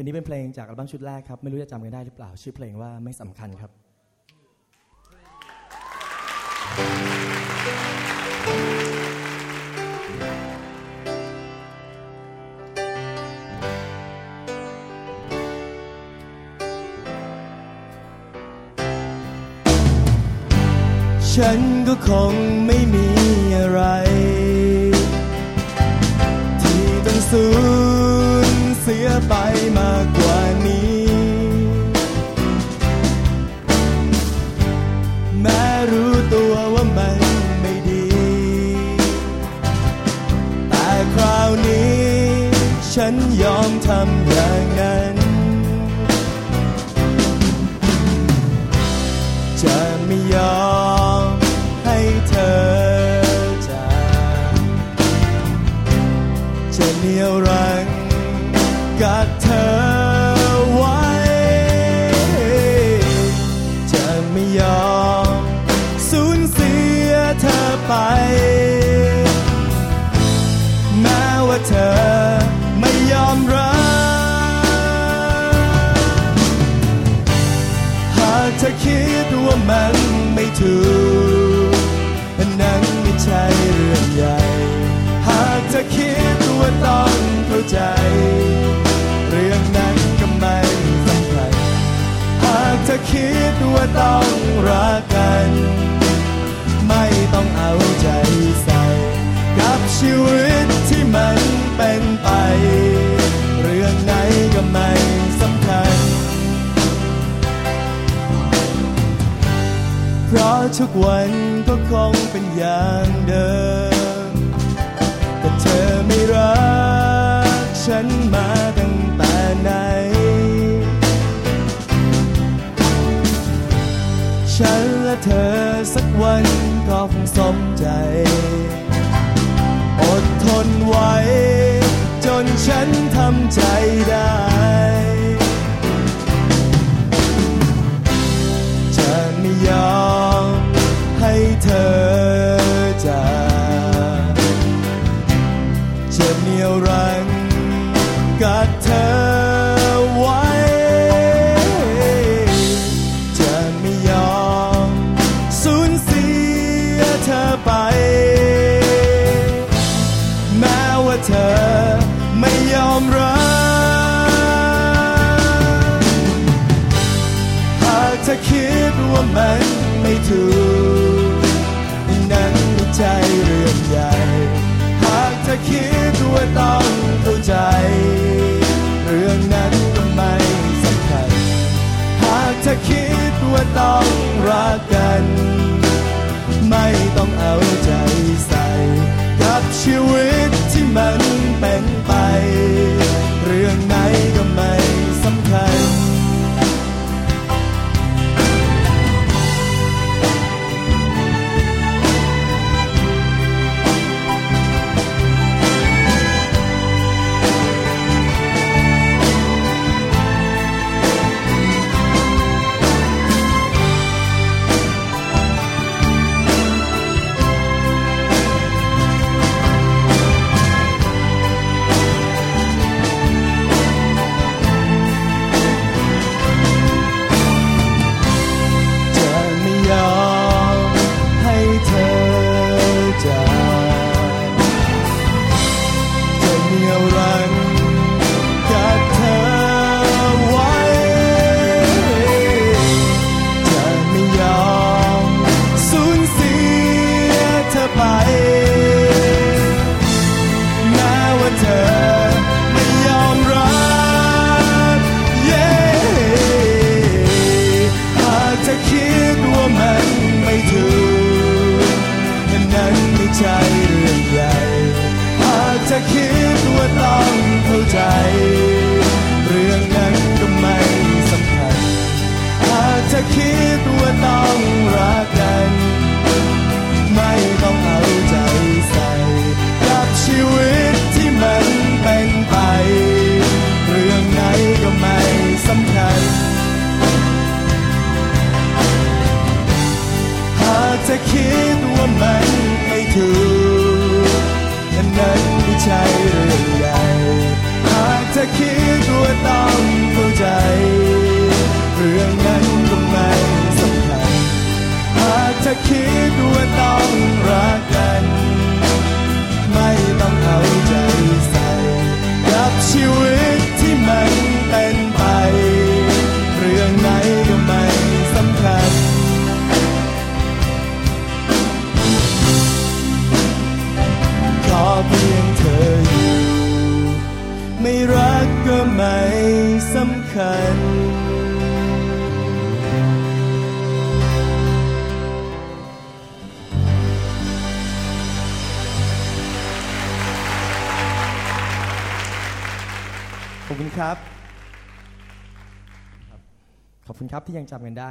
ลงนี้เป็นเพลงจากอัลบั้มชุดแรกครับ ไม่รู้จะจำกันได้หรือเปล่า ชื่อเพลงว่าไม่สำคัญครับ ฉันก็คงไม่มีอะไร ที่ต้องสูญเสียไป ยอมทำอย่างนั้น จะไม่ยอมให้เธอจากจะเหนียวรั้งกัดเธอ เธอคิดว่ามันไม่ถูกอันนั้นไม่ใช่เรื่องใหญ่ หากเธอคิดว่าต้องเข้าใจ เรื่องนั้นก็ไม่สำคัญหากเธอคิดว่าต้องรักกัน ไม่ต้องเอาใจใส่ กับชีวิตที่มันเป็นไป เพราะทุกวันก็คงเป็นอย่างเดิม แต่เธอไม่รักฉันมาตั้งแต่ไหน ฉันและเธอสักวันก็คงสมใจ อดทนไว้ จนฉันทำใจได้ ใจเรื่องใหญ่หากจะคิดว่าต้องเข้าใจ เรื่องนั้นก็ไม่สำคัญ หากจะคิดว่าต้อง ช่เรื่องใหญ่หากจะคิดว่าต้องเข้าใจ เรื่องนั้นตรงไม่สำคัญหากจะคิดว่าต้อง คัญ ขอบคุณครับ ขอบคุณครับที่ยังจำกันได้